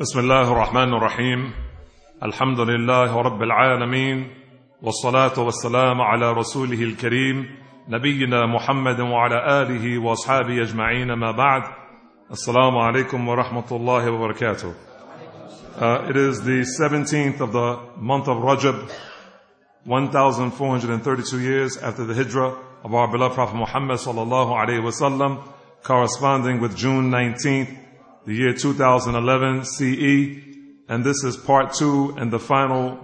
بسم الله الرحمن الرحيم. الحمد لله رب العالمين والصلاة والسلام على رسوله الكريم نبينا محمد وعلى آله وأصحابه أجمعين ما بعد. السلام عليكم ورحمة الله وبركاته. Uh, it is the 17th of the month of Rajab, 1432 years after the hijrah of our beloved Prophet Muhammad sallallahu alaihi wasallam, corresponding with June 19th, the year 2011 CE, and this is part two and the final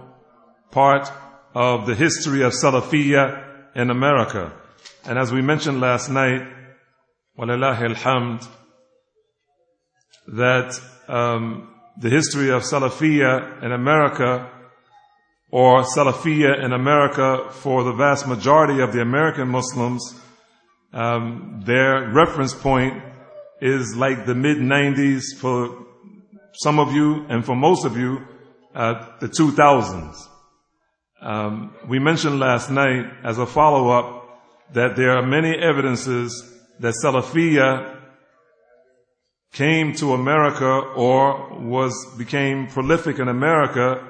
part of the history of Salafiyya in America. And as we mentioned last night, walillahi alhamd, that um, the history of Salafiyya in America or Salafiyya in America for the vast majority of the American Muslims, um, their reference point is like the mid 90s for some of you and for most of you, uh, the 2000s. Um, we mentioned last night as a follow up that there are many evidences that Salafiyya came to America or was became prolific in America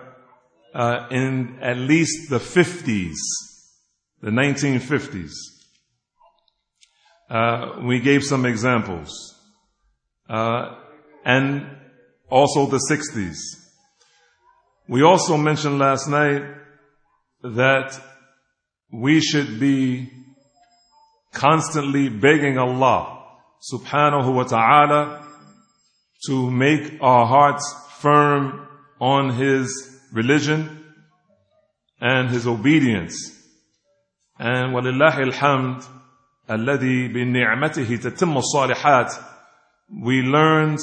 uh, in at least the 50s, the 1950s. Uh, we gave some examples, uh, and also the 60s. We also mentioned last night that we should be constantly begging Allah subhanahu wa ta'ala to make our hearts firm on His religion and His obedience. And وَلِلَّهِ الْحَمْدِ الَّذِي بِنِعْمَتِهِ تَتِمُّ الصَّالِحَاتِ We learned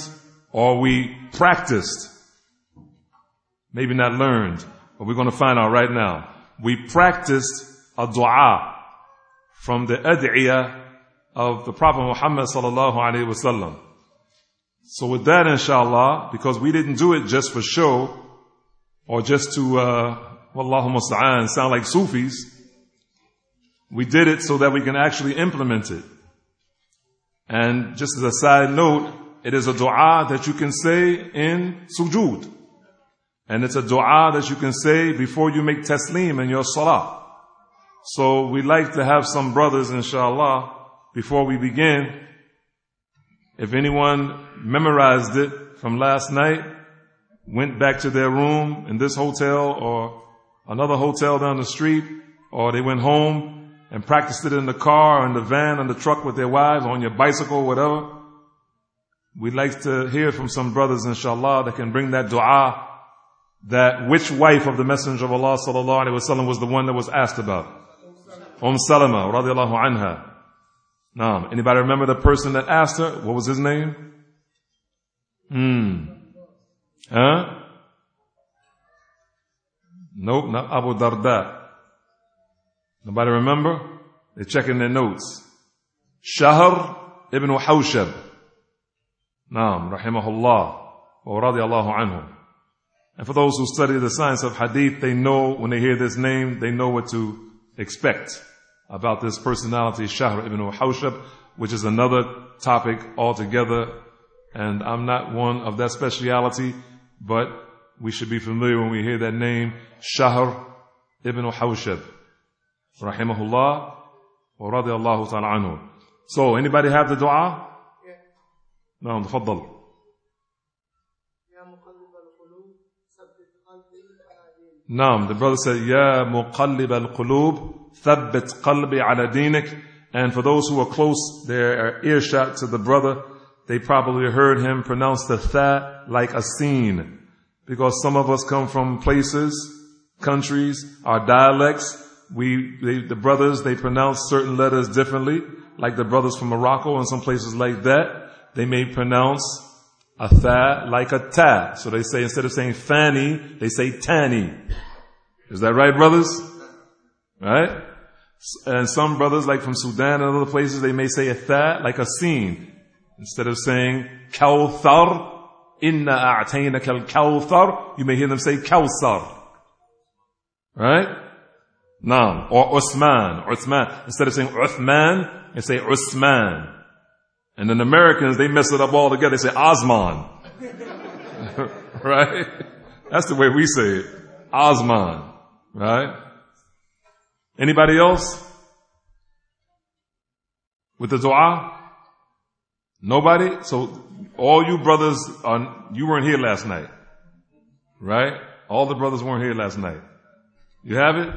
or we practiced, maybe not learned, but we're going to find out right now. We practiced a dua from the ad'iyah of the Prophet Muhammad sallallahu alaihi wasallam. So with that, inshallah, because we didn't do it just for show or just to, uh, musta'an, sound like Sufis, we did it so that we can actually implement it. And just as a side note, it is a dua that you can say in sujood. And it's a dua that you can say before you make taslim in your salah. So we like to have some brothers, inshallah, before we begin. If anyone memorized it from last night, went back to their room in this hotel or another hotel down the street, or they went home and practiced it in the car or in the van, in the truck with their wives, on your bicycle, whatever. We'd like to hear from some brothers, inshallah, that can bring that dua that which wife of the Messenger of Allah sallallahu alaihi wasallam was the one that was asked about? Umm Salama radiallahu anha. Now, anybody remember the person that asked her? What was his name? Hmm. Huh? Nope, not Abu Darda. Nobody remember? They're checking their notes. Shahr ibn Hawshab. Naam, rahimahullah. Wa radiallahu anhu. And for those who study the science of hadith, they know when they hear this name, they know what to expect about this personality, Shahr ibn Hawshab, which is another topic altogether. And I'm not one of that speciality, but we should be familiar when we hear that name, Shahr ibn Hawshab Rahimahullah wa radiallahu ta'ala anhu. So, anybody have the dua? No, تفضل. Naam, the brother said, Ya muqallib al-qulub, thabbit qalbi ala dinik. And for those who are close, their earshot to the brother, they probably heard him pronounce the tha like a scene. Because some of us come from places, countries, our dialects, we, they, the brothers, they pronounce certain letters differently, like the brothers from Morocco and some places like that. They may pronounce a tha like a ta. So they say instead of saying fanny, they say tani. Is that right, brothers? Right? And some brothers, like from Sudan and other places, they may say a tha like a scene. Instead of saying kawthar, inna a'tainaka al-kawthar, you may hear them say kawsar. Right? Naam. Or Usman. Uthman. Instead of saying Uthman, they say Usman. And then Americans, they mess it up all together. They say Osman. right? That's the way we say it. Osman. Right? Anybody else? With the dua? Nobody? So all you brothers are, you weren't here last night. Right? All the brothers weren't here last night. You have it?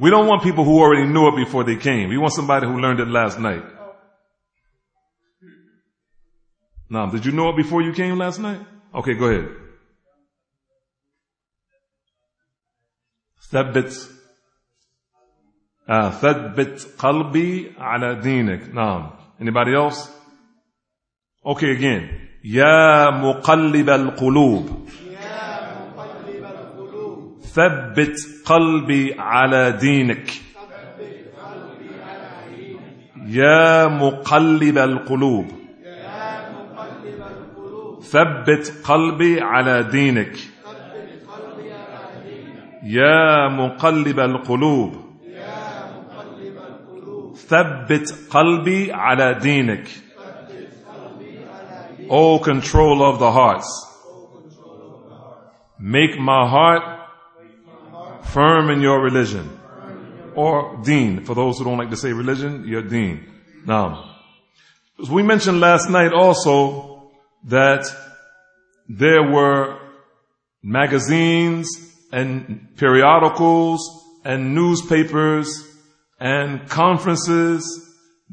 We don't want people who already knew it before they came. We want somebody who learned it last night. Now, did you know it before you came last night? Okay, go ahead. ثبت آه ثبت قلبي على دينك نعم anybody else okay again يا مقلب القلوب ثبت قلبي على دينك. يا مقلب القلوب. ثبت قلبي على دينك. يا مقلب القلوب. ثبت قلبي على دينك. O control of the hearts. Make my heart firm in your religion or deen for those who don't like to say religion your deen now as we mentioned last night also that there were magazines and periodicals and newspapers and conferences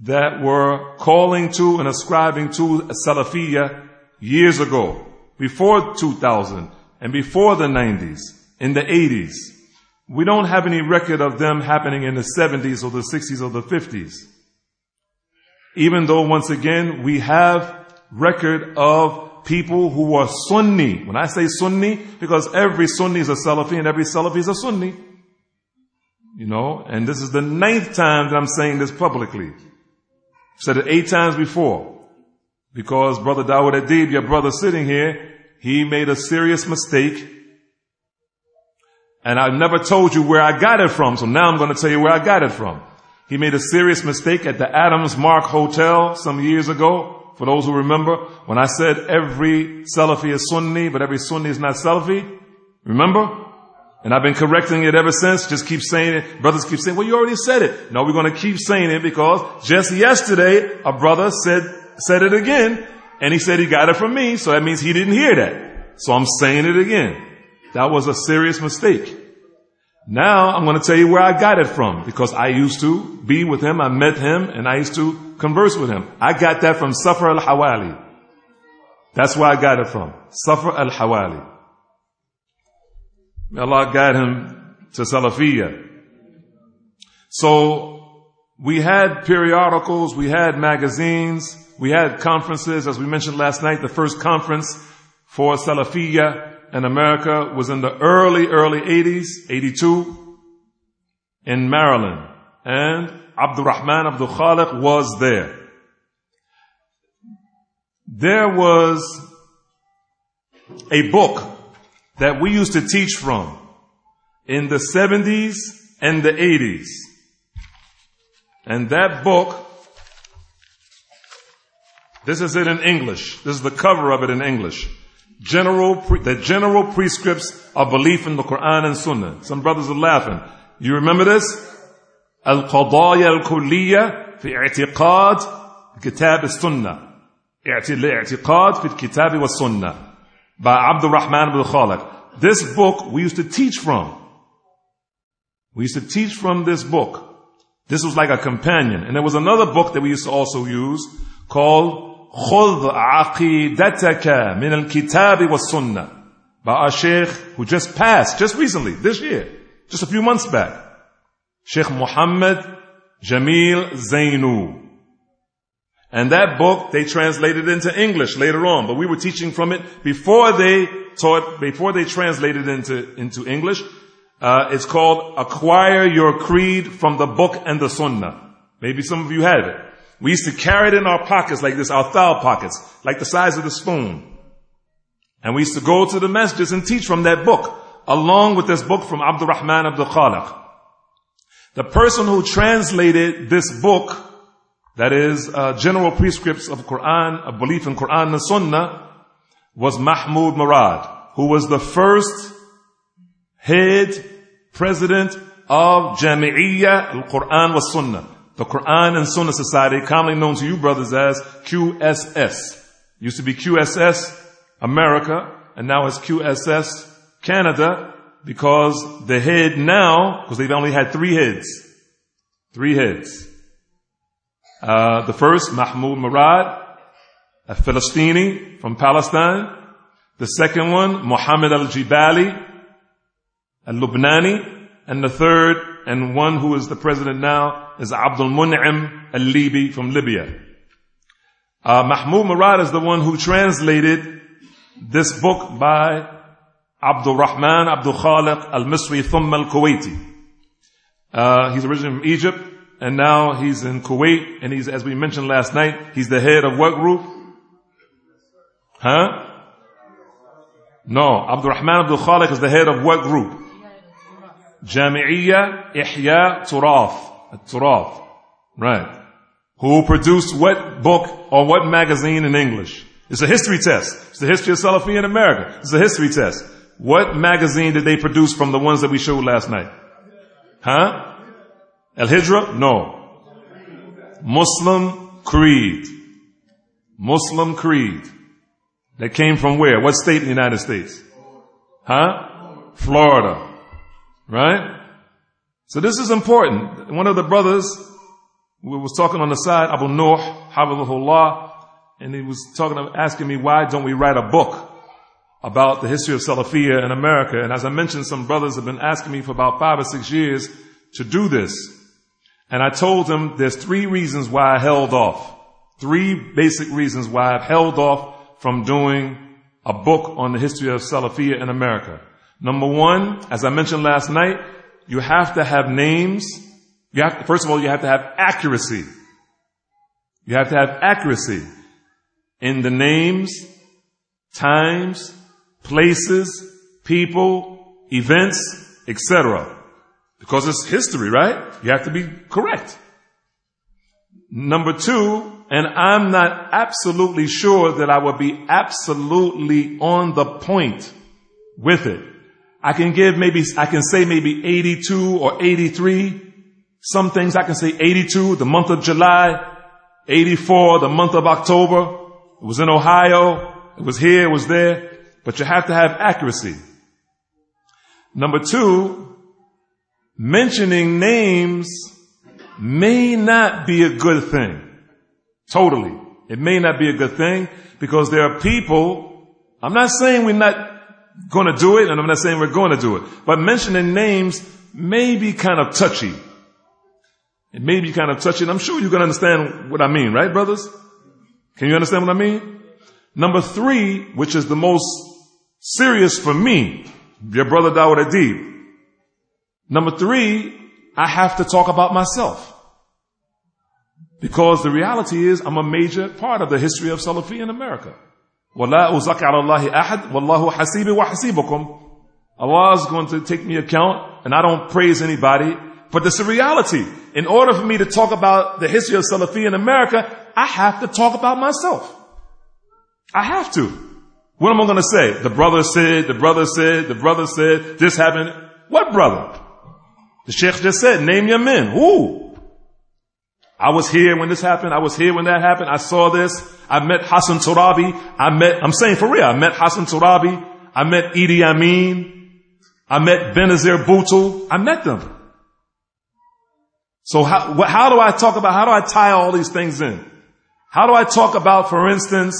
that were calling to and ascribing to Salafiyya years ago, before 2000 and before the 90s, in the 80s. We don't have any record of them happening in the 70s or the 60s or the 50s. Even though once again we have record of people who are Sunni. When I say Sunni, because every Sunni is a Salafi and every Salafi is a Sunni. You know, and this is the ninth time that I'm saying this publicly. I've said it eight times before. Because Brother Dawud Adib, your brother sitting here, he made a serious mistake. And I've never told you where I got it from, so now I'm going to tell you where I got it from. He made a serious mistake at the Adams Mark Hotel some years ago. For those who remember, when I said every Salafi is Sunni, but every Sunni is not Salafi, remember? And I've been correcting it ever since. Just keep saying it. Brothers keep saying, well, you already said it. No, we're going to keep saying it because just yesterday, a brother said, said it again, and he said he got it from me, so that means he didn't hear that. So I'm saying it again. That was a serious mistake. Now I'm going to tell you where I got it from because I used to be with him. I met him and I used to converse with him. I got that from Safar al-Hawali. That's where I got it from. Safar al-Hawali. May Allah guide him to Salafiyya. So we had periodicals, we had magazines, we had conferences, as we mentioned last night, the first conference for Salafiyya in America was in the early, early 80s, 82, in Maryland. And Abdul Rahman Abdul Khaliq was there. There was a book that we used to teach from in the 70s and the 80s. And that book, this is it in English. This is the cover of it in English general, the general prescripts of belief in the Quran and Sunnah. Some brothers are laughing. You remember this? القضايا الكلية في اعتقاد كتاب السنة. الاعتقاد في الكتاب والسنة by Abdul Rahman bin Khaliq. This book we used to teach from. We used to teach from this book. This was like a companion. And there was another book that we used to also use called خذ عقيدتك من الكتاب والسنة by a sheikh who just passed, just recently, this year, just a few months back. Sheikh Muhammad Jamil Zainu. And that book they translated into English later on, but we were teaching from it before they taught, before they translated into, into English. Uh, it's called Acquire Your Creed from the Book and the Sunnah. Maybe some of you have it. We used to carry it in our pockets like this, our thigh pockets, like the size of the spoon. And we used to go to the messages and teach from that book, along with this book from Abdul Rahman Abdul Khaliq. The person who translated this book, that is, uh, general prescripts of Quran, a belief in Quran and Sunnah, was Mahmoud Murad, who was the first head president of Jami'iyya al-Quran wa Sunnah, the Quran and Sunnah Society, commonly known to you brothers as QSS. Used to be QSS America, and now it's QSS Canada, because the head now, because they've only had three heads, three heads. Uh, the first, Mahmoud Murad, a Philistini from Palestine. The second one, Muhammad al-Jibali, a Lubnani. And the third, and one who is the president now, is Abdul Mun'im al-Libi from Libya. Uh, Mahmoud Murad is the one who translated this book by Abdul Rahman Abdul Khaliq al-Misri Thumma al-Kuwaiti. Uh, he's originally from Egypt, and now he's in Kuwait, and he's, as we mentioned last night, he's the head of what group? Huh? No, Abdul Rahman Abdul Khaliq is the head of what group? Jami'iyya Ihya Turath. Turath. Right. Who produced what book or what magazine in English? It's a history test. It's the history of Salafi in America. It's a history test. What magazine did they produce from the ones that we showed last night? Huh? Al-Hijra? No. Muslim Creed. Muslim Creed. That came from where? What state in the United States? Huh? Florida. Right? So this is important. One of the brothers, we was talking on the side, Abu Nuh, Hafizahullah, and he was talking, asking me, why don't we write a book about the history of Salafiyah in America? And as I mentioned, some brothers have been asking me for about five or six years to do this. And I told them there's three reasons why I held off. Three basic reasons why I've held off from doing a book on the history of Salafiyah in America. Number one, as I mentioned last night, you have to have names. You have, first of all, you have to have accuracy. You have to have accuracy in the names, times, places, people, events, etc. Because it's history, right? You have to be correct. Number two, and I'm not absolutely sure that I will be absolutely on the point with it. I can give maybe, I can say maybe 82 or 83. Some things I can say 82, the month of July, 84, the month of October. It was in Ohio. It was here. It was there. But you have to have accuracy. Number two, mentioning names may not be a good thing. Totally. It may not be a good thing because there are people, I'm not saying we're not going to do it, and I'm not saying we're going to do it. But mentioning names may be kind of touchy. It may be kind of touchy, and I'm sure you can understand what I mean, right, brothers? Can you understand what I mean? Number three, which is the most serious for me, your brother Dawud Adib. Number three, I have to talk about myself. Because the reality is I'm a major part of the history of Salafi in America. وَلَا أُزَكَ عَلَى اللَّهِ أَحَدٍ وَاللَّهُ حَسِيبِ وَحَسِيبُكُمْ Allah is going to take me account and I don't praise anybody, but it's a reality. In order for me to talk about the history of Salafi in America, I have to talk about myself. I have to. What am I going to say? The brother said, the brother said, the brother said, this happened. What brother? The sheikh just said, name your men. Who? I was here when this happened. I was here when that happened. I saw this. I met Hassan Turabi. I met, I'm saying for real, I met Hassan Turabi. I met Idi Amin. I met Benazir Bhutto. I met them. So how, how do I talk about, how do I tie all these things in? How do I talk about, for instance,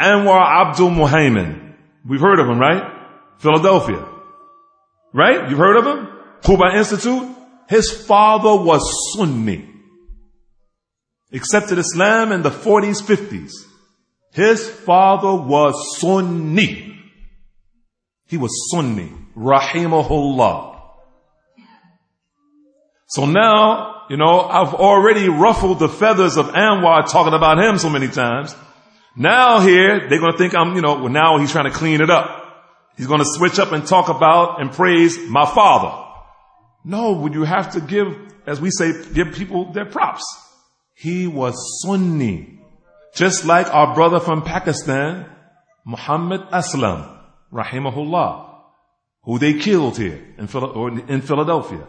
Anwar Abdul Muhaymin? We've heard of him, right? Philadelphia. Right? You've heard of him? Quba Institute? His father was Sunni accepted Islam in the 40s, 50s. His father was Sunni. He was Sunni. Rahimahullah. So now, you know, I've already ruffled the feathers of Anwar talking about him so many times. Now here, they're going to think I'm, you know, well now he's trying to clean it up. He's going to switch up and talk about and praise my father. No, would you have to give, as we say, give people their props. He was Sunni. Just like our brother from Pakistan, Muhammad Aslam, rahimahullah, who they killed here in Philadelphia.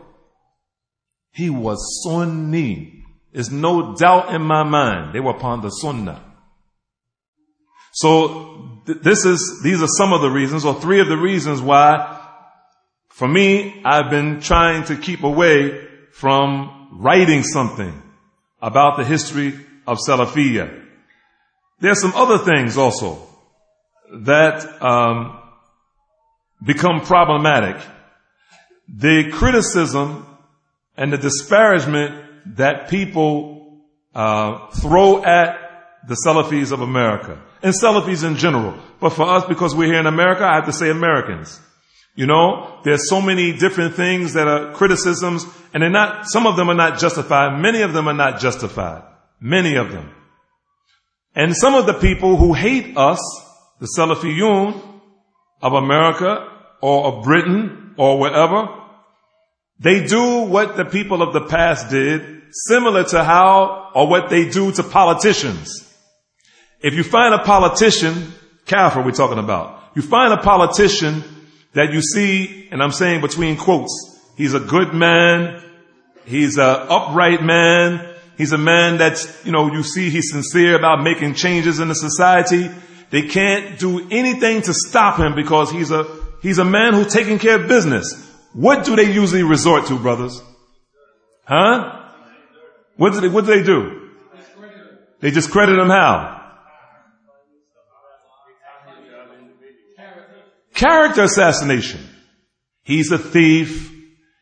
He was Sunni. There's no doubt in my mind they were upon the Sunnah. So th- this is, these are some of the reasons or three of the reasons why for me, I've been trying to keep away from writing something about the history of Salafiyah. There's some other things also that um, become problematic. The criticism and the disparagement that people uh, throw at the Salafis of America and Salafis in general. But for us, because we're here in America, I have to say Americans. You know, there's so many different things that are criticisms and they're not, some of them are not justified. Many of them are not justified. Many of them. And some of the people who hate us, the Salafiyun of America or of Britain or wherever, they do what the people of the past did, similar to how or what they do to politicians. If you find a politician, Kafir we're talking about, you find a politician that you see, and I'm saying between quotes, he's a good man, he's an upright man, he's a man that's, you know, you see he's sincere about making changes in the society. They can't do anything to stop him because he's a, he's a man who's taking care of business. What do they usually resort to, brothers? Huh? What do they, what do they do? They discredit him how? Character assassination. He's a thief.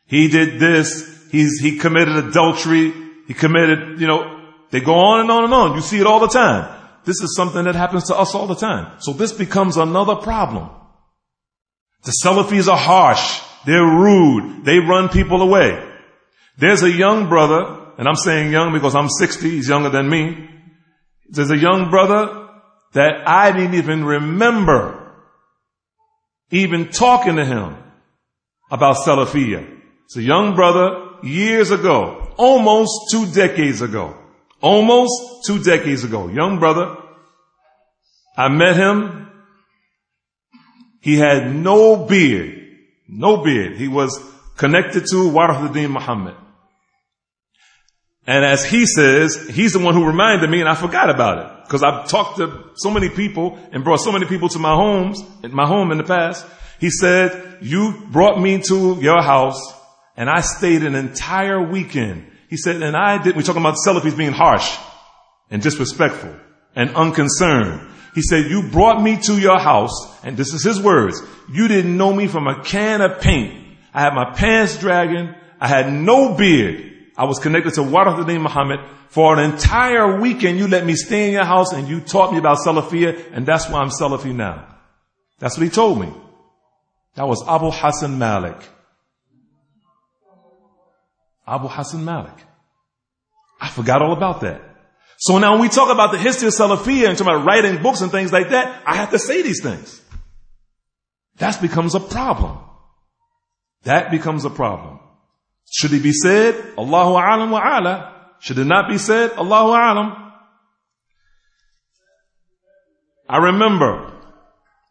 He did this. He's, he committed adultery. He committed, you know, they go on and on and on. You see it all the time. This is something that happens to us all the time. So this becomes another problem. The Salafis are harsh. They're rude. They run people away. There's a young brother, and I'm saying young because I'm 60. He's younger than me. There's a young brother that I didn't even remember even talking to him about Salafiyah. It's a young brother years ago, almost two decades ago, almost two decades ago, young brother. I met him. He had no beard, no beard. He was connected to Warithuddin Muhammad. And as he says, he's the one who reminded me and I forgot about it. Because I've talked to so many people and brought so many people to my homes, my home in the past. He said, you brought me to your house and I stayed an entire weekend. He said, and I did, we're talking about Salafis being harsh and disrespectful and unconcerned. He said, you brought me to your house and this is his words. You didn't know me from a can of paint. I had my pants dragging. I had no beard. I was connected to Warithuddin Muhammad for an entire weekend. You let me stay in your house and you taught me about Salafiyah and that's why I'm Salafi now. That's what he told me. That was Abu Hassan Malik. Abu Hassan Malik. I forgot all about that. So now when we talk about the history of Salafiyah and talk about writing books and things like that, I have to say these things. That becomes a problem. That becomes a problem. Should it be said, Allahu alam wa ala? Should it not be said, Allahu alam? I remember,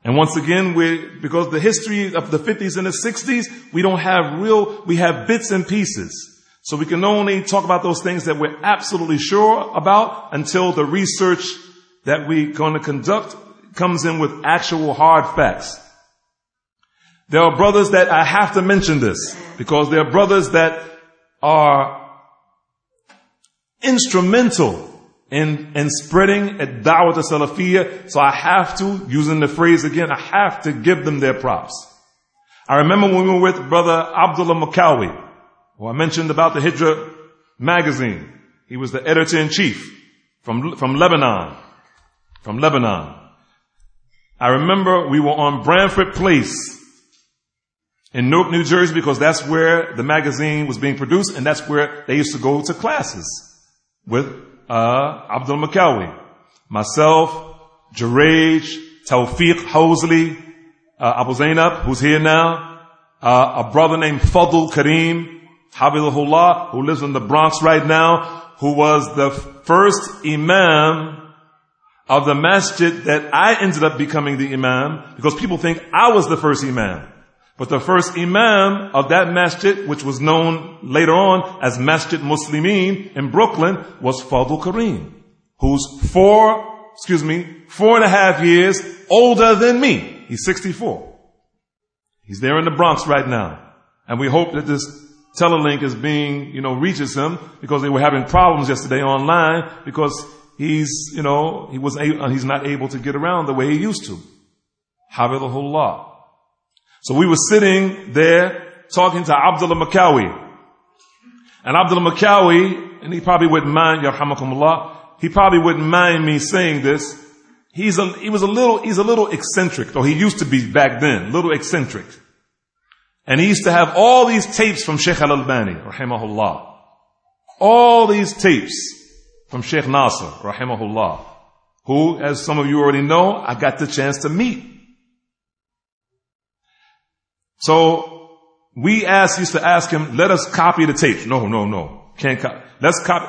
and once again, we, because the history of the 50s and the 60s, we don't have real, we have bits and pieces. So we can only talk about those things that we're absolutely sure about until the research that we're going to conduct comes in with actual hard facts. There are brothers that I have to mention this because there are brothers that are instrumental in, in spreading a da'wah to Salafiyah. So I have to, using the phrase again, I have to give them their props. I remember when we were with brother Abdullah Makawi, who I mentioned about the Hijra magazine. He was the editor in chief from, from Lebanon, from Lebanon. I remember we were on Branford Place in Newark, New Jersey, because that's where the magazine was being produced, and that's where they used to go to classes with uh, Abdul Makawi, myself, Jaraj, Tawfiq Hosley, uh, Abu Zainab, who's here now, uh, a brother named Fadl Kareem, Habibullah, who lives in the Bronx right now, who was the first imam of the masjid that I ended up becoming the imam because people think I was the first imam. But the first imam of that masjid, which was known later on as Masjid Muslimin in Brooklyn, was Fadl Kareem, who's four, excuse me, four and a half years older than me. He's 64. He's there in the Bronx right now. And we hope that this telelink is being, you know, reaches him because they were having problems yesterday online because he's, you know, he was he's not able to get around the way he used to. Hafidhullah. So we were sitting there talking to Abdullah Makawi. And Abdullah Makawi, and he probably wouldn't mind, Yarhamakumullah, he probably wouldn't mind me saying this. He's a, he was a little, he's a little eccentric, or he used to be back then, little eccentric. And he used to have all these tapes from Sheikh Al-Albani, rahimahullah. All these tapes from Sheikh Nasser, rahimahullah, who, as some of you already know, I got the chance to meet. So we asked, used to ask him, let us copy the tapes. No, no, no. Can't copy. Let's copy.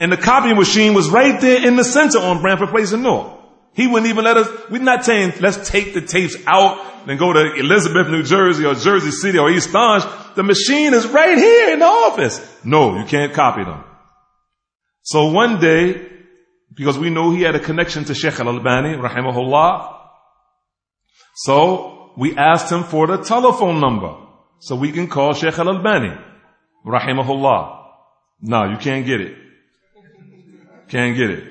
And the copying machine was right there in the center on Branford Place in Newark. He wouldn't even let us, we're not saying let's take the tapes out and go to Elizabeth, New Jersey or Jersey City or East Orange. The machine is right here in the office. No, you can't copy them. So one day, because we know he had a connection to Sheikh Al-Albani, rahimahullah, so we asked him for the telephone number so we can call Sheikh Al-Albani, rahimahullah. No, you can't get it. Can't get it.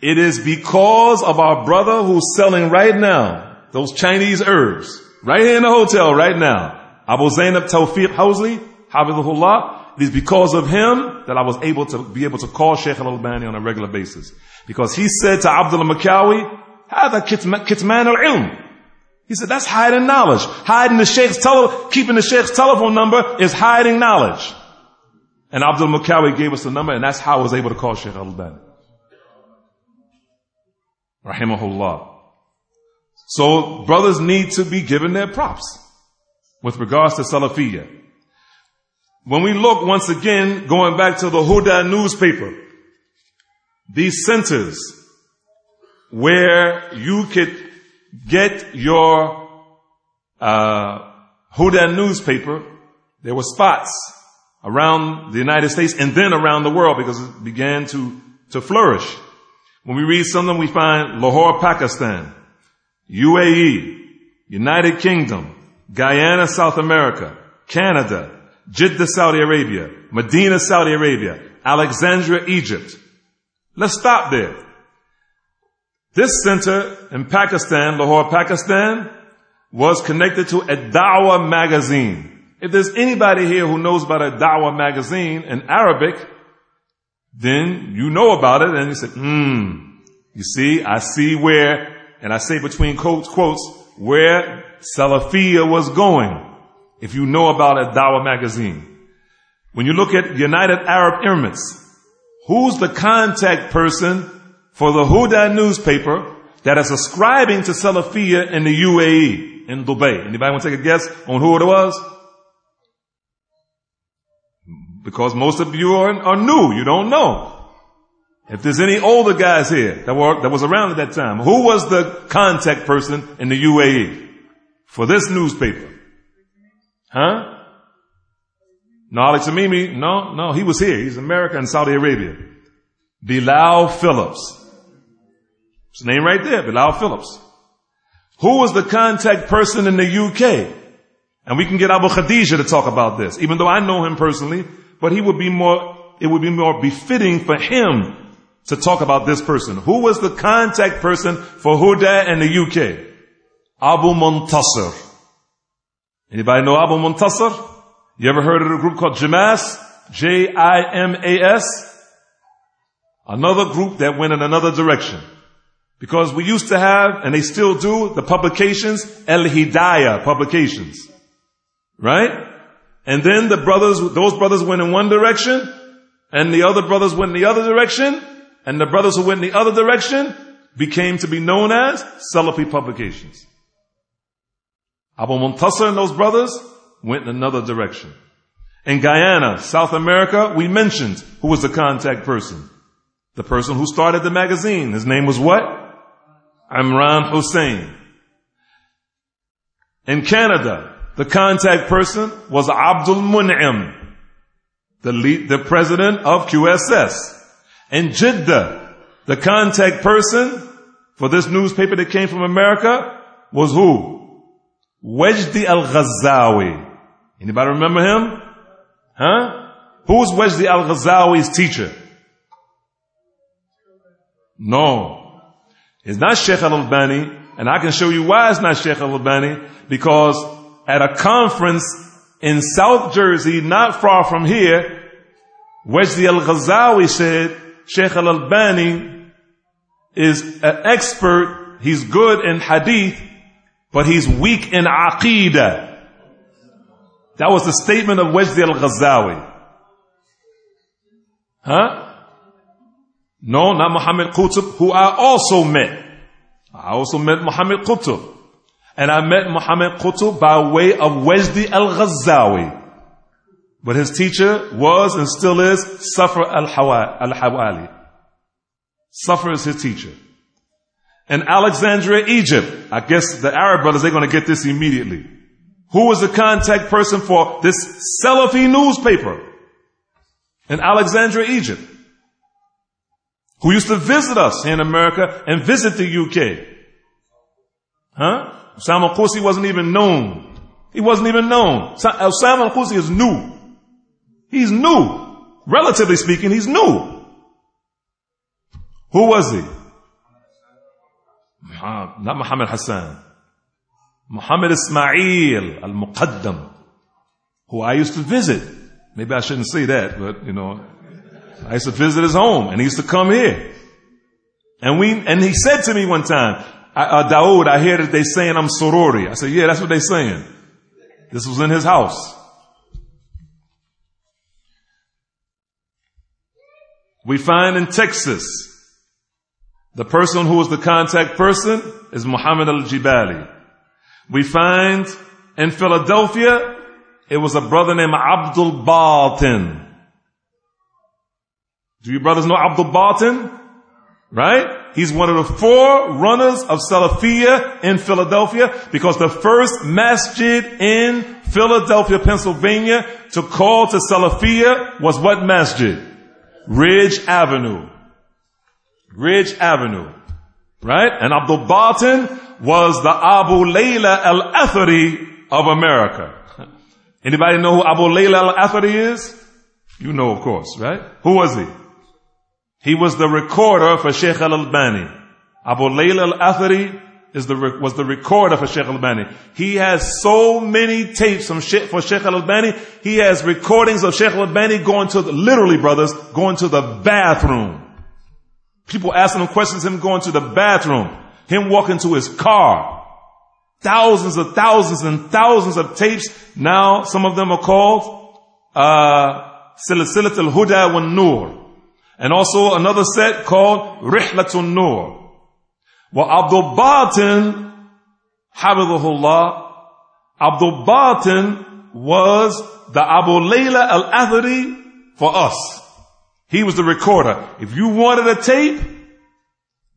It is because of our brother who's selling right now those Chinese herbs right here in the hotel right now. Abu Zainab Tawfiq Housley, Hafizahullah. It is because of him that I was able to be able to call Sheikh Al-Albani on a regular basis. Because he said to Abdullah Makawi, هذا كتمان العلم. He said, that's hiding knowledge. Hiding the sheikh's tele, keeping the sheikh's telephone number is hiding knowledge. And Abdul Makawi gave us the number and that's how I was able to call Sheikh Al-Bani. Rahimahullah. So brothers need to be given their props with regards to Salafiyya. When we look once again, going back to the Huda newspaper, these centers where you could get your uh, Huda newspaper, there were spots around the United States and then around the world because it began to, to flourish. When we read some of them, we find Lahore, Pakistan, UAE, United Kingdom, Guyana, South America, Canada, Jeddah, Saudi Arabia, Medina, Saudi Arabia, Alexandria, Egypt. Let's stop there. This center in Pakistan, Lahore, Pakistan, was connected to a Dawah magazine. If there's anybody here who knows about a Dawah magazine in Arabic, then you know about it and you say, hmm, you see, I see where, and I say between quotes, quotes, where Salafiyya was going. If you know about a Dawah magazine. When you look at United Arab Emirates, who's the contact person for the Huda newspaper that is ascribing to Salafiyya in the UAE, in Dubai. Anybody want to take a guess on who it was? Because most of you are, are new, you don't know. If there's any older guys here that were, that was around at that time, who was the contact person in the UAE for this newspaper? Huh? No, Ali al-Timimi, no, no, he was here. He's America and Saudi Arabia. Bilal Phillips. His name right there, Bilal Phillips. Who was the contact person in the UK? And we can get Abu Khadija to talk about this, even though I know him personally, but he would be more, it would be more befitting for him to talk about this person. Who was the contact person for Huda in the UK? Abu Muntasir. Anybody know Abu Muntasir? You ever heard of a group called JIMAS? J-I-M-A-S? Another group that went in another direction. Because we used to have, and they still do, the publications, El Hidayah publications. Right? And then the brothers, those brothers went in one direction, and the other brothers went in the other direction, and the brothers who went in the other direction became to be known as Salafi publications. Abu Muntasir and those brothers went in another direction. In Guyana, South America, we mentioned who was the contact person. The person who started the magazine, his name was what? Imran Hussein. In Canada, the contact person was Abdul Mun'im, the lead, the president of QSS. In Jeddah, the contact person for this newspaper that came from America was who? Wajdi al-Ghazawi. Anybody remember him? Huh? Who was Wajdi al-Ghazawi's teacher? No. It's not Sheikh al-Albani, and I can show you why it's not Sheikh al-Albani, because at a conference in South Jersey, not far from here, Wajdi al-Ghazawi said, Sheikh al-Albani is an expert, he's good in hadith, but he's weak in aqidah. That was the statement of Wajdi al-Ghazawi. Huh? No, not Muhammad Qutb, who I also met. I also met Muhammad Qutb. And I met Muhammad Qutb by way of Wajdi al-Ghazawi. But his teacher was and still is Safar al-Hawali. Safar is his teacher. In Alexandria, Egypt, I guess the Arab brothers, they're going to get this immediately. Who was the contact person for this Salafi newspaper in Alexandria, Egypt? Who used to visit us in America and visit the UK? Huh? Osama Qusi wasn't even known. He wasn't even known. Uh, Osama Qusi is new. He's new. Relatively speaking, he's new. Who was he? Not Muhammad Hassan. Muhammad Ismail al-Muqaddam, who I used to visit. Maybe I shouldn't say that, but you know, I used to visit his home and he used to come here. And we, and he said to me one time, uh, Dawood, I hear that they saying I'm Sururi. I said, yeah, that's what they saying. This was in his house. We find in Texas, the person who was the contact person is Muhammad al-Jibali. We find in Philadelphia, it was a brother named Abdul Batin. Do you brothers know Abdul Batin? Right? He's one of the four runners of Salafiyah in Philadelphia because the first masjid in Philadelphia, Pennsylvania to call to Salafiyah was what masjid? Ridge Avenue. Ridge Avenue. Right? And Abdul Batin was the Abu Layla al-Athari of America. Anybody know who Abu Layla al-Athari is? You know, of course, right? Who was he? He was the recorder for Sheikh al-Albani. Abu Layla al-Athari is the, was the recorder for Sheikh al-Albani. He has so many tapes from Sheikh, for Sheikh al-Albani. He has recordings of Sheikh al-Albani going to the, literally brothers, going to the bathroom. People asking him questions, him going to the bathroom, him walking to his car. Thousands of thousands and thousands of tapes. Now some of them are called, uh, Silsilat al-Huda wa Nur. And also another set called Rihlatun Nur. Well, Abdul Batin, Habibullah, Abdul Batin was the Abu Layla al-Athari for us. He was the recorder. If you wanted a tape,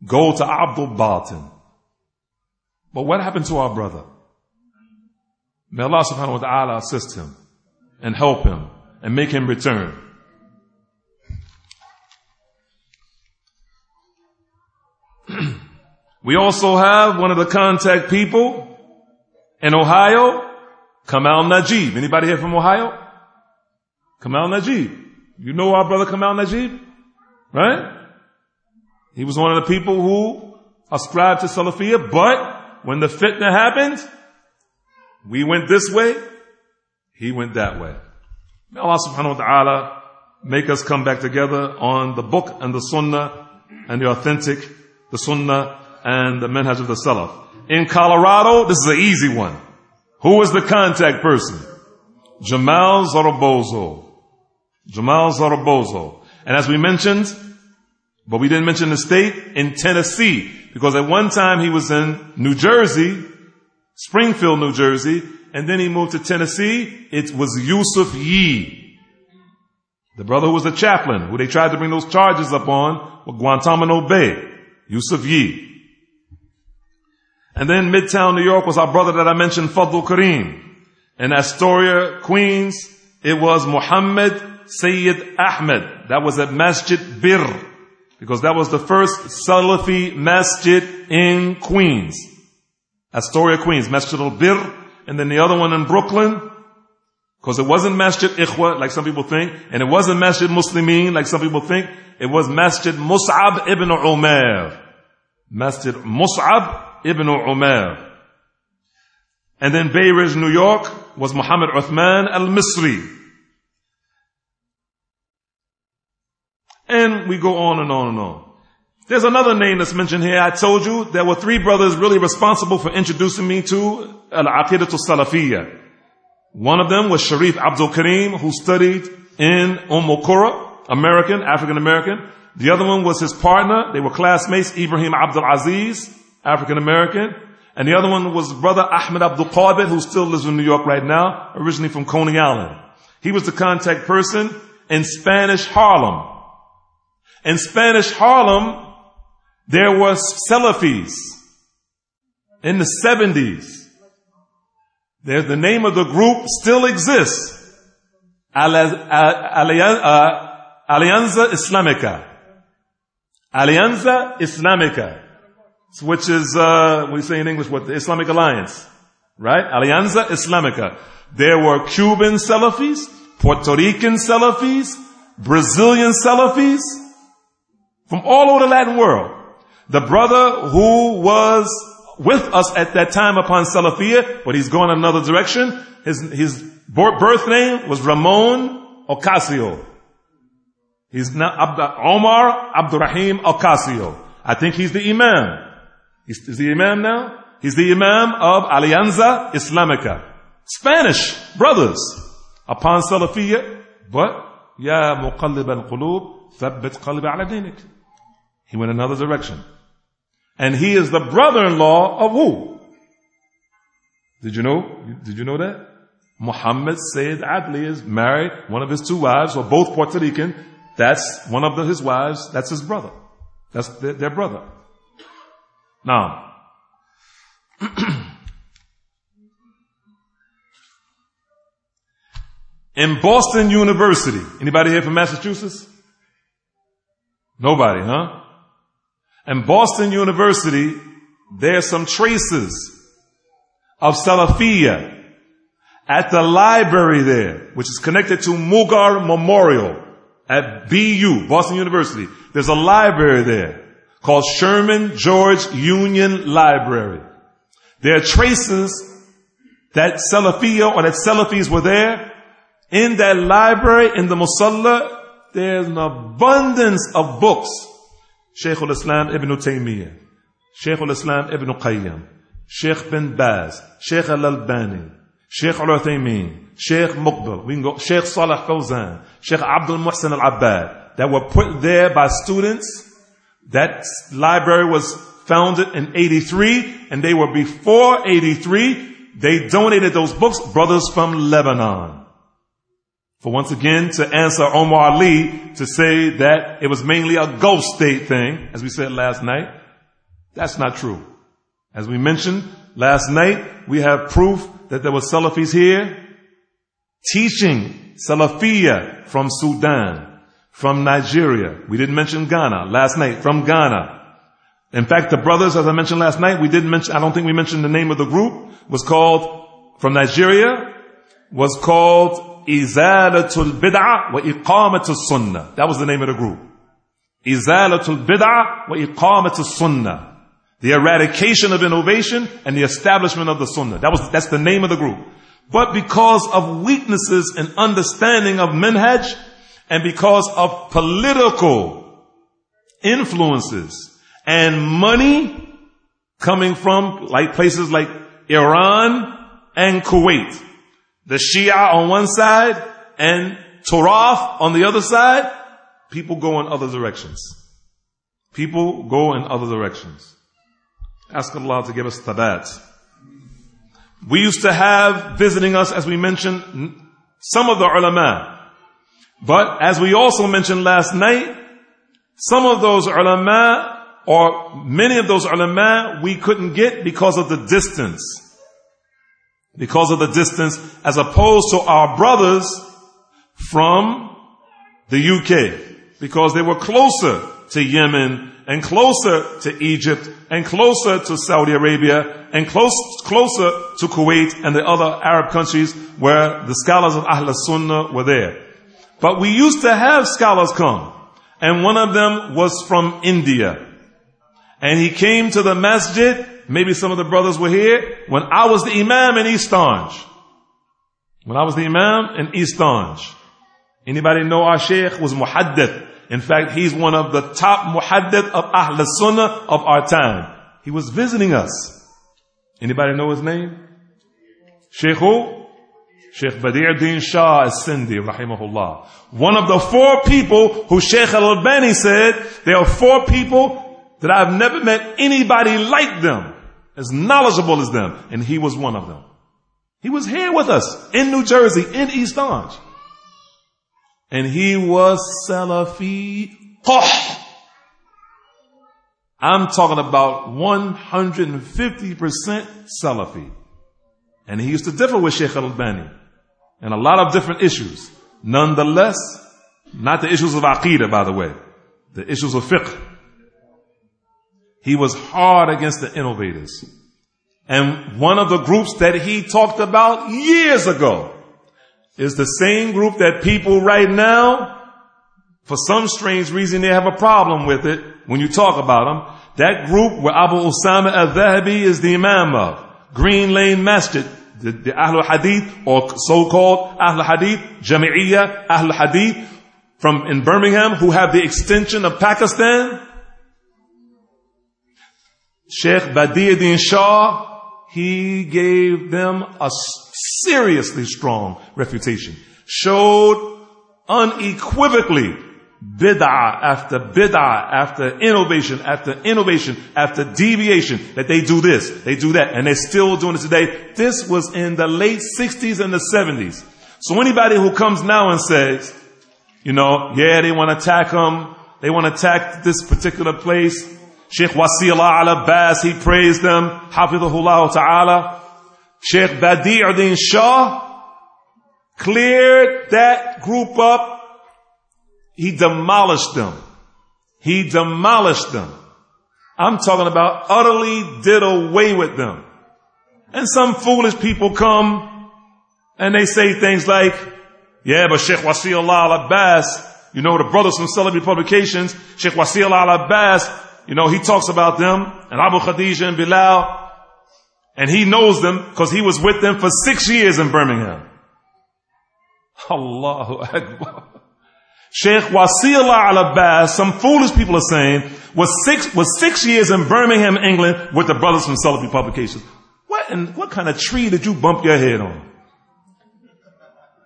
go to Abdul Batin. But what happened to our brother? May Allah subhanahu wa ta'ala assist him and help him and make him return. We also have one of the contact people in Ohio, Kamal Najib. Anybody here from Ohio? Kamal Najib. You know our brother Kamal Najib? Right? He was one of the people who ascribed to Salafiyah, but when the fitna happened, we went this way, he went that way. May Allah subhanahu wa ta'ala make us come back together on the book and the sunnah and the authentic the Sunnah and the Manhaj of the Salaf. In Colorado, this is an easy one. Who is the contact person? Jamal Zarabozo. Jamal Zarabozo. And as we mentioned, but we didn't mention the state, in Tennessee, because at one time he was in New Jersey, Springfield, New Jersey, and then he moved to Tennessee. It was Yusuf Yee. The brother who was the chaplain, who they tried to bring those charges up on, was Guantanamo Bay, Yusuf Yee. And then Midtown New York was our brother that I mentioned, Fadl Kareem. In Astoria, Queens, it was Muhammad Sayyid Ahmed. That was at Masjid Bir. Because that was the first Salafi masjid in Queens. Astoria, Queens, Masjid al-Bir. And then the other one in Brooklyn, because it wasn't Masjid Ikhwa, like some people think, and it wasn't Masjid Muslimin, like some people think. It was Masjid Mus'ab ibn Umar. Masjid Mus'ab ibn Umar. And then Bay Ridge, New York was Muhammad Uthman al-Misri. And we go on and on and on. There's another name that's mentioned here. I told you there were three brothers really responsible for introducing me to Al-Aqidah al-Salafiyah. One of them was Sharif Abdul Karim, who studied in Umm American, African American. The other one was his partner. They were classmates, Ibrahim Abdul Aziz. African American. And the other one was brother Ahmed Abdul Qabid, who still lives in New York right now, originally from Coney Island. He was the contact person in Spanish Harlem. In Spanish Harlem, there was Salafis in the 70s. There's the name of the group still exists. Uh, Alianza Islamica. Alianza Islamica which is, uh, we say in English, what the Islamic Alliance, right? Alianza Islamica. There were Cuban Salafis, Puerto Rican Salafis, Brazilian Salafis, from all over the Latin world. The brother who was with us at that time upon Salafiyah, but he's going another direction. His, his birth name was Ramon Ocasio. He's now Omar Abdurrahim Ocasio. I think he's the Imam. He's, is the Imam now? He's the Imam of Alianza Islamica. Spanish brothers upon Salafiyya, but Ya muqallib al-qulub, thabbit ala dinik. He went another direction. And he is the brother-in-law of who? Did you know? Did you know that? Muhammad Sayyid Adli is married. One of his two wives were both Puerto Rican. That's one of the, his wives. That's his brother. That's their brother. Now, in Boston University, anybody here from Massachusetts? Nobody, huh? In Boston University, there's some traces of Salafiyah at the library there, which is connected to Mugar Memorial at BU, Boston University. There's a library there called Sherman George Union Library. There are traces that Salafiyah or that Salafis were there. In that library, in the Musalla, there's an abundance of books. Shaykh al-Islam Ibn Taymiyyah, Shaykh al-Islam Ibn Qayyim, Shaykh bin Baz, Shaykh al-Albani, Shaykh al-Uthaymeen, Shaykh Muqbil, we can go, Shaykh Salih Fawzan, Shaykh Abdul Muhsin al-Abbad, that were put there by students that library was founded in 83 and they were before 83. They donated those books, brothers from Lebanon. For once again, to answer Omar Ali to say that it was mainly a Gulf state thing, as we said last night, that's not true. As we mentioned last night, we have proof that there were Salafis here teaching Salafiyah from Sudan from Nigeria. We didn't mention Ghana last night from Ghana. In fact, the brothers, as I mentioned last night, we didn't mention, I don't think we mentioned the name of the group, was called, from Nigeria, was called Izalatul Bid'ah wa Iqamatul Sunnah. That was the name of the group. Izalatul Bid'ah wa Iqamatul Sunnah. The eradication of innovation and the establishment of the Sunnah. That was, that's the name of the group. But because of weaknesses in understanding of minhaj, and because of political influences and money coming from like places like Iran and Kuwait. The Shia on one side and Turath on the other side, people go in other directions. People go in other directions. Ask Allah to give us tabat. We used to have visiting us, as we mentioned, some of the ulama But as we also mentioned last night, some of those ulama or many of those ulama we couldn't get because of the distance. Because of the distance as opposed to our brothers from the UK because they were closer to Yemen and closer to Egypt and closer to Saudi Arabia and close, closer to Kuwait and the other Arab countries where the scholars of Ahl Sunnah were there. But we used to have scholars come and one of them was from India. And he came to the masjid, maybe some of the brothers were here, when I was the imam in East Orange. When I was the imam in East Orange. Anybody know our sheikh was muhaddith. In fact, he's one of the top muhaddith of Ahl Sunnah of our time. He was visiting us. Anybody know his name? Sheikh who? Sheikh Badi'uddin Shah as-Sindi, rahimahullah. One of the four people who Sheikh Al-Albani said, there are four people that I've never met anybody like them, as knowledgeable as them, and he was one of them. He was here with us in New Jersey, in East Orange. And he was Salafi. I'm talking about 150% Salafi. And he used to differ with Sheikh Al-Albani and a lot of different issues. Nonetheless, not the issues of Aqidah, by the way, the issues of fiqh. He was hard against the innovators. And one of the groups that he talked about years ago is the same group that people right now, for some strange reason, they have a problem with it when you talk about them. That group where Abu Usama al-Dhahabi is the imam of, Green Lane Masjid, the, the Ahlul Hadith or so-called Ahlul Hadith, Jami'iyah Ahlul Hadith from in Birmingham who have the extension of Pakistan. Sheikh Badiuddin Shah, he gave them a seriously strong refutation. Showed unequivocally bid'ah after bid'ah after innovation after innovation after deviation that they do this, they do that, and they're still doing it today. This was in the late 60s and the 70s. So anybody who comes now and says, you know, yeah, they want to attack them, they want to attack this particular place. Sheikh Wasiullah al-Abbas, he praised them, Hafidhullah ta'ala. Sheikh Badi'uddin Shah cleared that group up he demolished them. He demolished them. I'm talking about utterly did away with them. And some foolish people come and they say things like, yeah, but Sheikh Wasiullah al-Abbas, you know, the brothers from Salafi Publications, Sheikh Wasiullah al-Abbas, you know, he talks about them and Abu Khadija and Bilal and he knows them because he was with them for six years in Birmingham. Allahu Akbar. Sheikh Wasiullah al-Abbas, some foolish people are saying, was six, was six years in Birmingham, England with the brothers from Salafi Publications. What and what kind of tree did you bump your head on?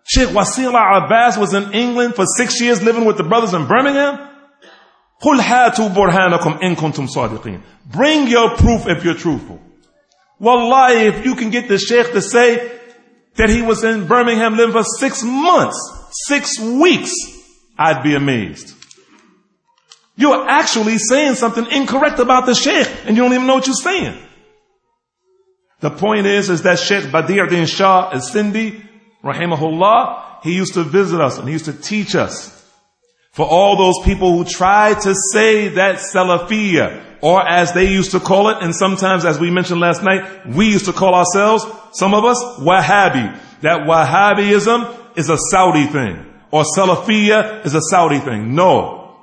Sheikh Wasiullah al-Abbas was in England for six years living with the brothers in Birmingham? Bring your proof if you're truthful. Wallahi, if you can get the sheikh to say that he was in Birmingham living for six months, six weeks, I'd be amazed. You're actually saying something incorrect about the Sheikh and you don't even know what you're saying. The point is, is that Sheikh Badi'uddin Shah as-Sindi, rahimahullah, he used to visit us and he used to teach us. For all those people who try to say that Salafiyah, or as they used to call it, and sometimes as we mentioned last night, we used to call ourselves, some of us, Wahhabi. That Wahhabism is a Saudi thing or Salafiyah is a Saudi thing. No.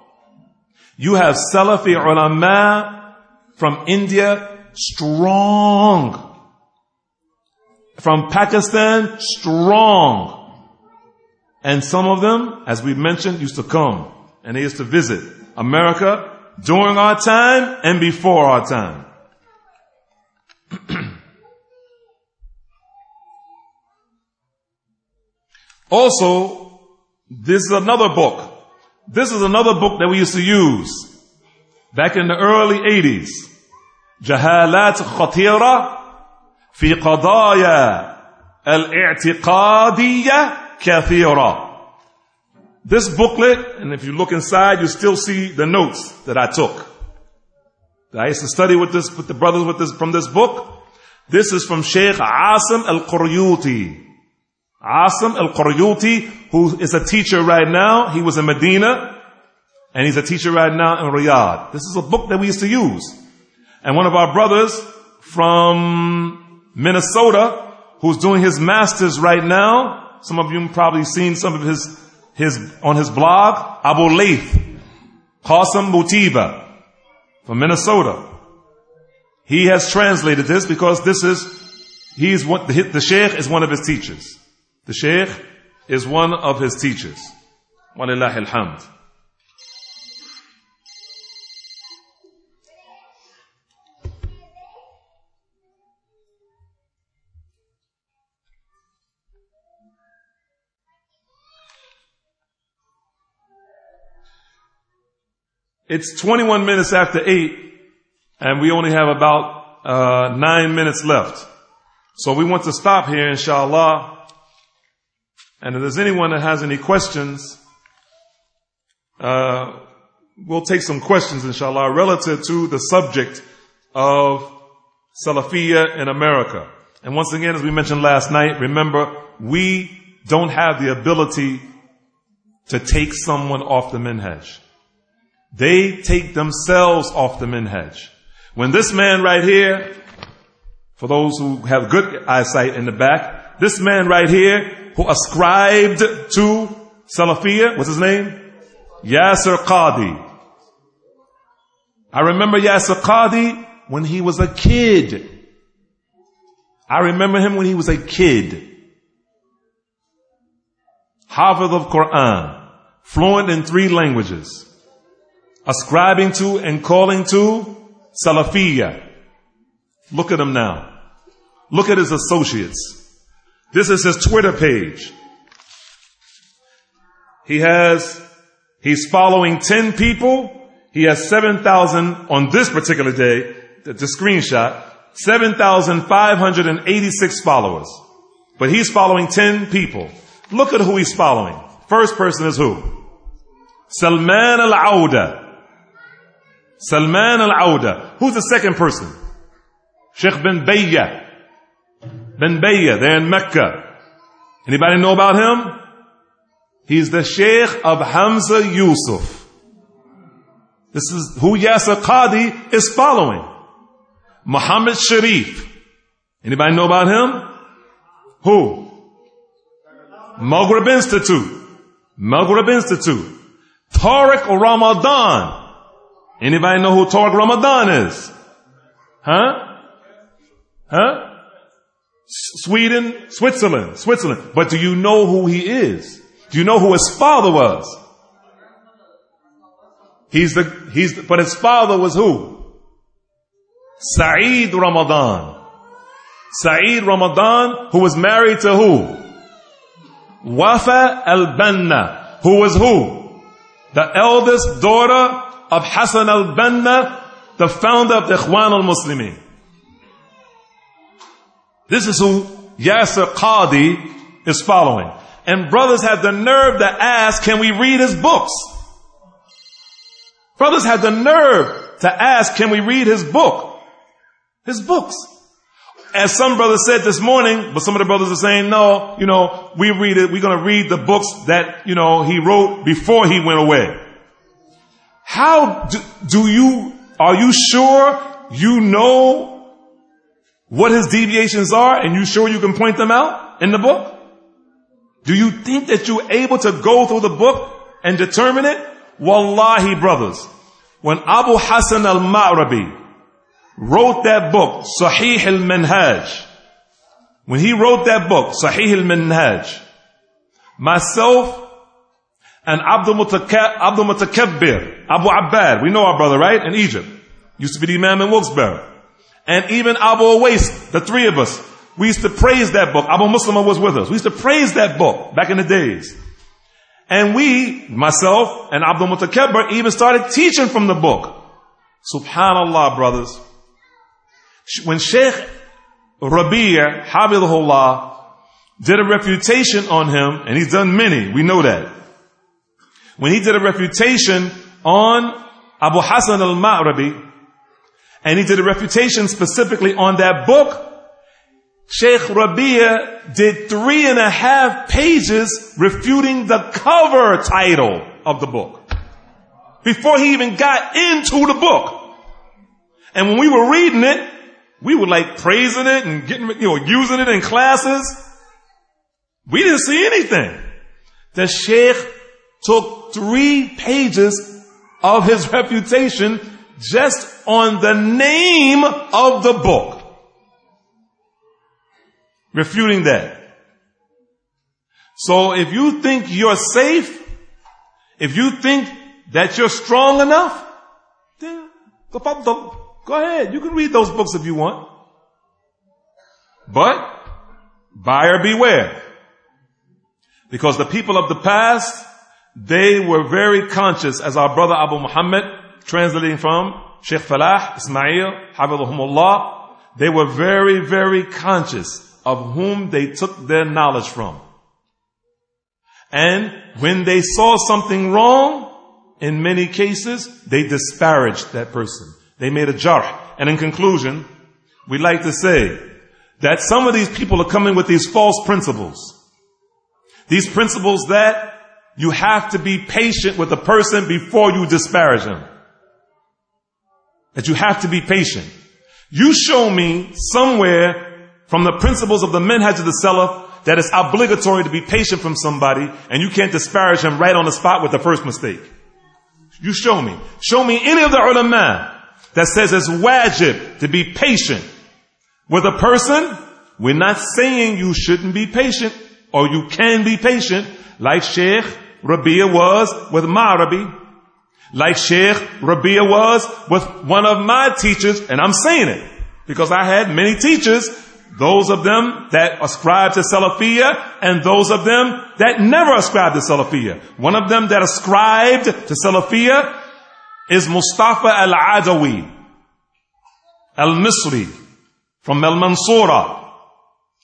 You have Salafi ulama from India, strong. From Pakistan, strong. And some of them, as we mentioned, used to come and they used to visit America during our time and before our time. also, this is another book. This is another book that we used to use back in the early 80s. جهالات خطيرة في قضايا الاعتقادية كثيرة. this booklet, and if you look inside, you still see the notes that I took. I used to study with this, with the brothers with this, from this book. This is from Sheikh Asim al-Quryuti. Asim al-Quryuti, who is a teacher right now. He was in Medina, and he's a teacher right now in Riyadh. This is a book that we used to use. And one of our brothers from Minnesota, who's doing his master's right now, some of you probably seen some of his, his, on his blog, Abu Laith, Qasim Mutiba, from Minnesota. He has translated this because this is, he's what, the, the Sheikh is one of his teachers. The Sheikh is one of his teachers. Walillahi alhamd. It's 21 minutes after 8, and we only have about uh, 9 minutes left. So we want to stop here, inshallah. And if there's anyone that has any questions, uh, we'll take some questions, inshallah, relative to the subject of Salafiyah in America. And once again, as we mentioned last night, remember, we don't have the ability to take someone off the minhaj. They take themselves off the minhaj. When this man right here, for those who have good eyesight in the back, this man right here who ascribed to Salafiyah, what's his name? Yasir Qadi. I remember Yasir Qadi when he was a kid. I remember him when he was a kid. Hafiz of Quran, fluent in three languages ascribing to and calling to Salafiyah. Look at him now. Look at his associates. This is his Twitter page. He has, he's following 10 people. He has 7,000 on this particular day, the, the screenshot, 7,586 followers. But he's following 10 people. Look at who he's following. First person is who? Salman al-Auda. Salman al-Auda. Who's the second person? Sheikh bin Bayya. Bin they're in Mecca. Anybody know about him? He's the Sheikh of Hamza Yusuf. This is who Yasir Qadi is following. Muhammad Sharif. Anybody know about him? Who? Maghrib Institute. Maghrib Institute. Tariq Ramadan. Anybody know who Tariq Ramadan is? Huh? Huh? Sweden, Switzerland, Switzerland. But do you know who he is? Do you know who his father was? He's the, he's, the, but his father was who? Sa'id Ramadan. Sa'id Ramadan, who was married to who? Wafa al-Banna, who was who? The eldest daughter of Hassan al-Banna, the founder of the Ikhwan al-Muslimin. This is who Yasir Qadi is following. And brothers have the nerve to ask, can we read his books? Brothers have the nerve to ask, can we read his book? His books. As some brothers said this morning, but some of the brothers are saying, no, you know, we read it, we're gonna read the books that, you know, he wrote before he went away. How do, do you, are you sure you know what his deviations are and you sure you can point them out in the book? Do you think that you're able to go through the book and determine it? Wallahi brothers, when Abu Hassan al-Ma'rabi wrote that book, Sahih al-Minhaj, when he wrote that book, Sahih al-Minhaj, myself and Abdul Mutakabbir, Abu Abbad, we know our brother, right? In Egypt. Used to be the Imam in Wilkes-Barre. And even Abu Awais, the three of us, we used to praise that book. Abu Muslim was with us. We used to praise that book back in the days. And we, myself and Abdul Mutakabbir, even started teaching from the book. Subhanallah, brothers. When Sheikh Rabi' Habibullah did a refutation on him, and he's done many, we know that. when he did a refutation on Abu Hassan al-Ma'rabi, and he did a refutation specifically on that book, Sheikh Rabia did three and a half pages refuting the cover title of the book. Before he even got into the book. And when we were reading it, we were like praising it and getting, you know, using it in classes. We didn't see anything. The Sheikh took three pages of his reputation just on the name of the book. Refuting that. So if you think you're safe, if you think that you're strong enough, then go ahead. You can read those books if you want. But buyer beware. Because the people of the past, they were very conscious, as our brother Abu Muhammad, translating from Sheikh Falah, Ismail, Hafidhahumullah, they were very, very conscious of whom they took their knowledge from. And when they saw something wrong, in many cases, they disparaged that person. They made a jarh. And in conclusion, we like to say that some of these people are coming with these false principles. These principles that you have to be patient with a person before you disparage him. That you have to be patient. You show me somewhere from the principles of the minhaj of the salaf that it's obligatory to be patient from somebody and you can't disparage him right on the spot with the first mistake. You show me. Show me any of the ulama that says it's wajib to be patient with a person. We're not saying you shouldn't be patient or you can be patient like Sheikh Rabia was with Ma'rabi. Like Sheikh Rabia was with one of my teachers, and I'm saying it because I had many teachers, those of them that ascribe to Salafiyah and those of them that never ascribe to Salafiyah. One of them that ascribed to Salafiyah is Mustafa al-Adawi, al-Misri, from al-Mansura.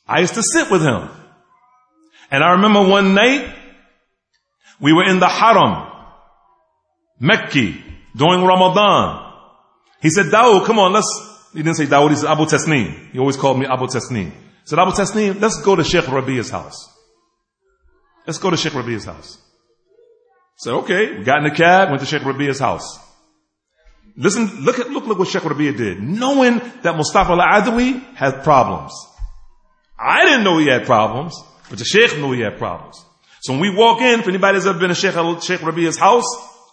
I used to sit with him. And I remember one night, we were in the Haram, Mekki, during Ramadan. He said, Dawood, come on, let's, he didn't say Dawood, he said Abu Tasneem. He always called me Abu Tasneem. He said, Abu Tasneem, let's go to Sheikh Rabia's house. Let's go to Sheikh Rabia's house. said, okay, we got in the cab, went to Sheikh Rabia's house. Listen, look at, look, look what Sheikh Rabia did. Knowing that Mustafa al-Adawi had problems. I didn't know he had problems, but the Sheikh knew he had problems. So when we walk in, if anybody's ever been to Sheikh, Sheikh Rabia's house,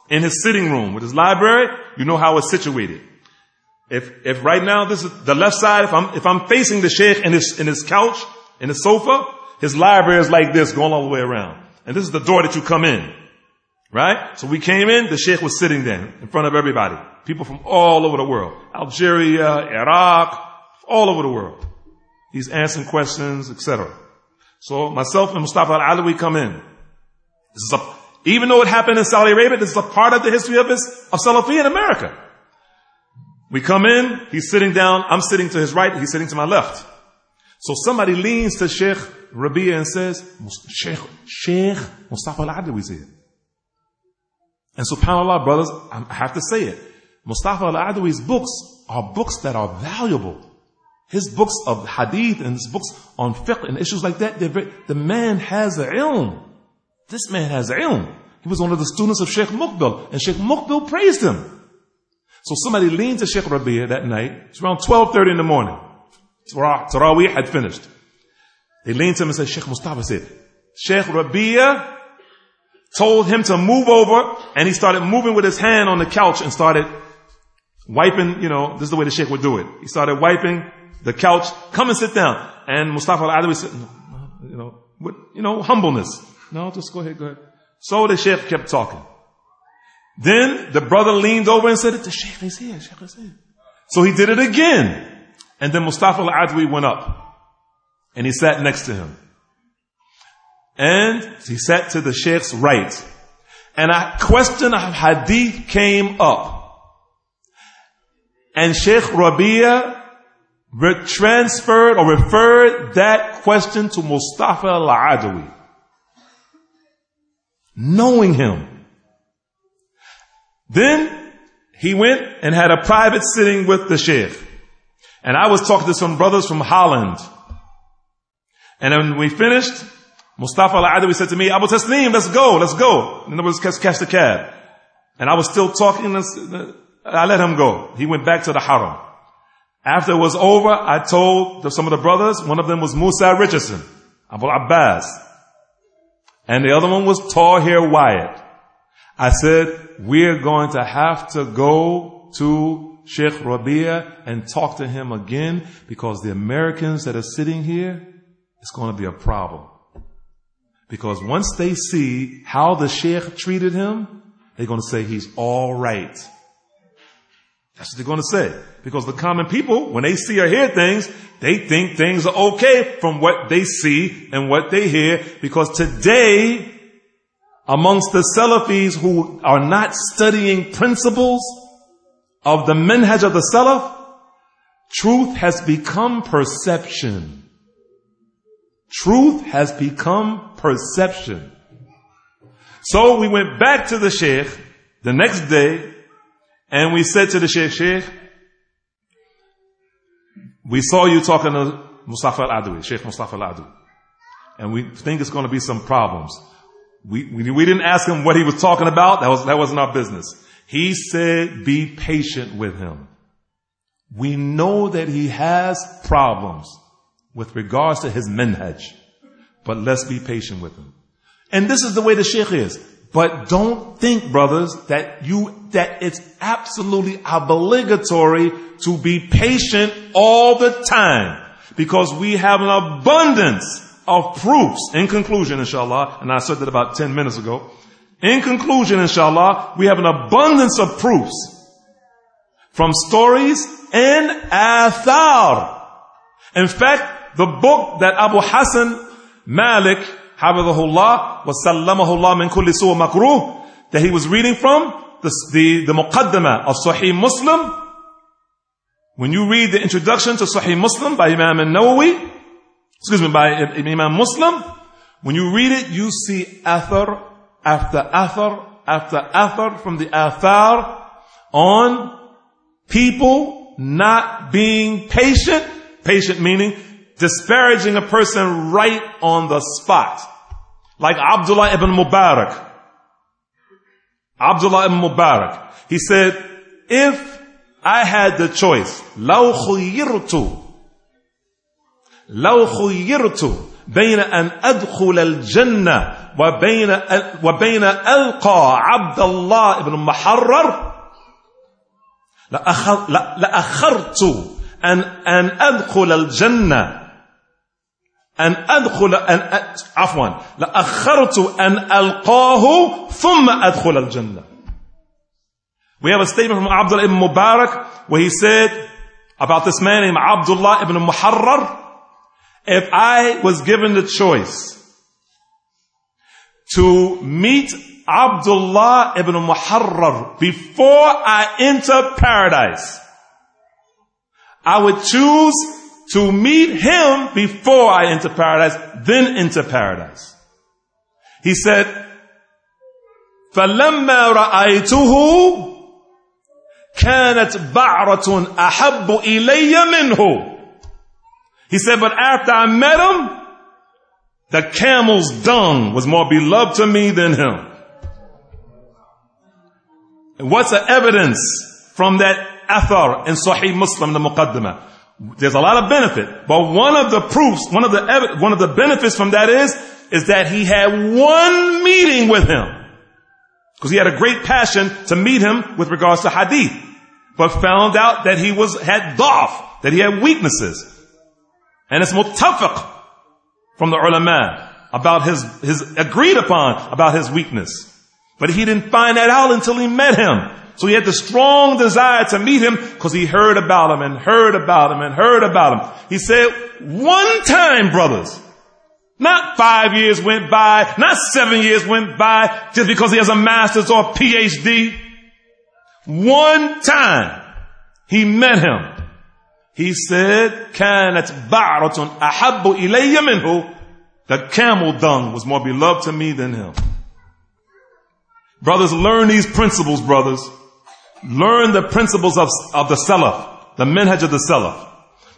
in his sitting room with his library, you know how it's situated. If, if right now this is the left side, if I'm, if I'm facing the sheikh in his, in his couch, in his sofa, his library is like this going all the way around. And this is the door that you come in. Right? So we came in, the sheikh was sitting there in front of everybody. People from all over the world. Algeria, Iraq, all over the world. He's answering questions, etc. So myself and Mustafa al-Adawi come in. This is a even though it happened in Saudi Arabia, this is a part of the history of, his, of Salafi in America. We come in, he's sitting down, I'm sitting to his right, he's sitting to my left. So somebody leans to Sheikh Rabia and says, Sheikh, Sheikh Mustafa al-Adawi's here. And subhanAllah, brothers, I have to say it. Mustafa al-Adawi's books are books that are valuable. His books of hadith and his books on fiqh and issues like that, very, the man has a ilm. This man has ilm. He was one of the students of Sheikh Muqbil, and Sheikh Muqbil praised him. So somebody leaned to Sheikh Rabia that night. It's around 12.30 in the morning. Taraweeh had finished. They leaned to him and said, Sheikh Mustafa said, Sheikh Rabia told him to move over, and he started moving with his hand on the couch and started wiping, you know, this is the way the Sheikh would do it. He started wiping the couch, come and sit down. And Mustafa al-Adawi said, you know, with, you know, humbleness. No, just go ahead, go ahead. So the sheikh kept talking. Then the brother leaned over and said, the sheikh is here, sheikh is here. So he did it again. And then Mustafa al-Adawi went up and he sat next to him. And he sat to the sheikh's right. And a question of hadith came up. And Sheikh Rabia transferred or referred that question to Mustafa al-Adawi knowing him, Then he went and had a private sitting with the sheikh. And I was talking to some brothers from Holland. And when we finished, Mustafa al-Adawi said to me, Abu Tasneem, let's go, let's go. And there was catch, catch the cab. And I was still talking, I let him go. He went back to the haram. After it was over, I told some of the brothers, one of them was Musa Richardson, Abu Abbas. And the other one was Tahir Wyatt. I said, we're going to have to go to Sheikh Rabia and talk to him again because the Americans that are sitting here, it's going to be a problem. Because once they see how the Sheikh treated him, they're going to say he's all right. That's what they're going to say. Because the common people, when they see or hear things, they think things are okay from what they see and what they hear. Because today, amongst the Salafis who are not studying principles of the minhaj of the Salaf, truth has become perception. Truth has become perception. So we went back to the Sheikh the next day and we said to the Sheikh, Sheikh, we saw you talking to Mustafa al-Adawi, Sheikh Mustafa al-Adawi. And we think it's going to be some problems. We, we, we didn't ask him what he was talking about. That was, that wasn't our business. He said, be patient with him. We know that he has problems with regards to his minhaj, but let's be patient with him. And this is the way the sheikh is. But don't think, brothers, that you, that it's absolutely obligatory to be patient all the time because we have an abundance of proofs. In conclusion, inshallah, and I said that about 10 minutes ago. In conclusion, inshallah, we have an abundance of proofs from stories and athar. In fact, the book that Abu Hassan Malik, Habibullah, was sallamahullah min kulli su'a makruh, that he was reading from, the, the, the muqaddimah of Sahih Muslim, when you read the introduction to Sahih Muslim by Imam al-Nawawi, excuse me, by Imam Muslim, when you read it, you see athar after athar after athar from the athar on people not being patient, patient meaning disparaging a person right on the spot. Like Abdullah ibn Mubarak. Abdullah ibn Mubarak. He said, if I had the choice, لو خيرت لو خيرت بين أن أدخل الجنة وبين وبين ألقى عبد الله بن محرر لأخرت أن أن أدخل الجنة أن أدخل أن عفوا لأخرت أن ألقاه ثم أدخل الجنة We have a statement from Abdullah ibn Mubarak where he said about this man named Abdullah ibn Muharrar if I was given the choice to meet Abdullah ibn Muharrar before I enter paradise, I would choose to meet him before I enter paradise, then enter paradise. He said, فَلَمَّا رَأَيْتُهُ كانت بعرة أحب إلي منه. He said, but after I met him, the camel's dung was more beloved to me than him. And what's the evidence from that athar in Sahih Muslim, the Muqaddimah? There's a lot of benefit, but one of the proofs, one of the one of the benefits from that is, is that he had one meeting with him. Because he had a great passion to meet him with regards to hadith, but found out that he was, had daf, that he had weaknesses. And it's mutafiq from the ulama about his, his agreed upon about his weakness. But he didn't find that out until he met him. So he had the strong desire to meet him because he heard about him and heard about him and heard about him. He said, one time, brothers, not five years went by, not seven years went by just because he has a master's or a PhD. One time he met him. He said, كانت بعرة أحب إلي منه. The camel dung was more beloved to me than him. Brothers, learn these principles, brothers. learn the principles of, of the Salaf, the manhaj of the Salaf.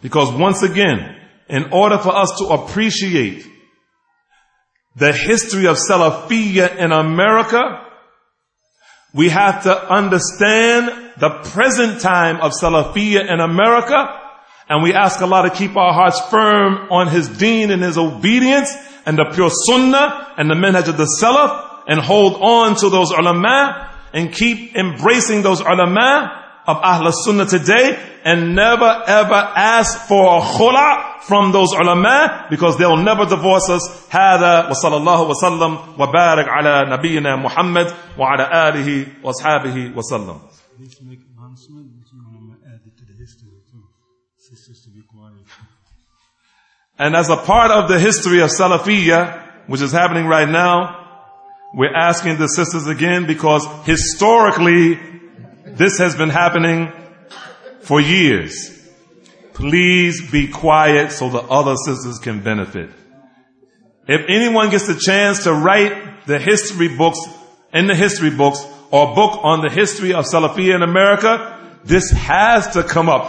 Because once again, in order for us to appreciate the history of Salafiyya in America, we have to understand the present time of Salafiyya in America, and we ask Allah to keep our hearts firm on His deen and His obedience, and the pure sunnah, and the manhaj of the Salaf, and hold on to those ulama, and keep embracing those ulama of Ahl Sunnah today, and never ever ask for a khula from those ulama because they'll never divorce us. هذا وصلى الله وسلم وبارك على نبينا محمد وعلى آله وأصحابه وسلم. Need to make announcement. I'm going to add it to the history too. Sisters to be quiet. And as a part of the history of Salafiyya, which is happening right now, we're asking the sisters again because historically this has been happening for years. Please be quiet so the other sisters can benefit. If anyone gets the chance to write the history books, in the history books, or book on the history of Salafiyya in America, this has to come up.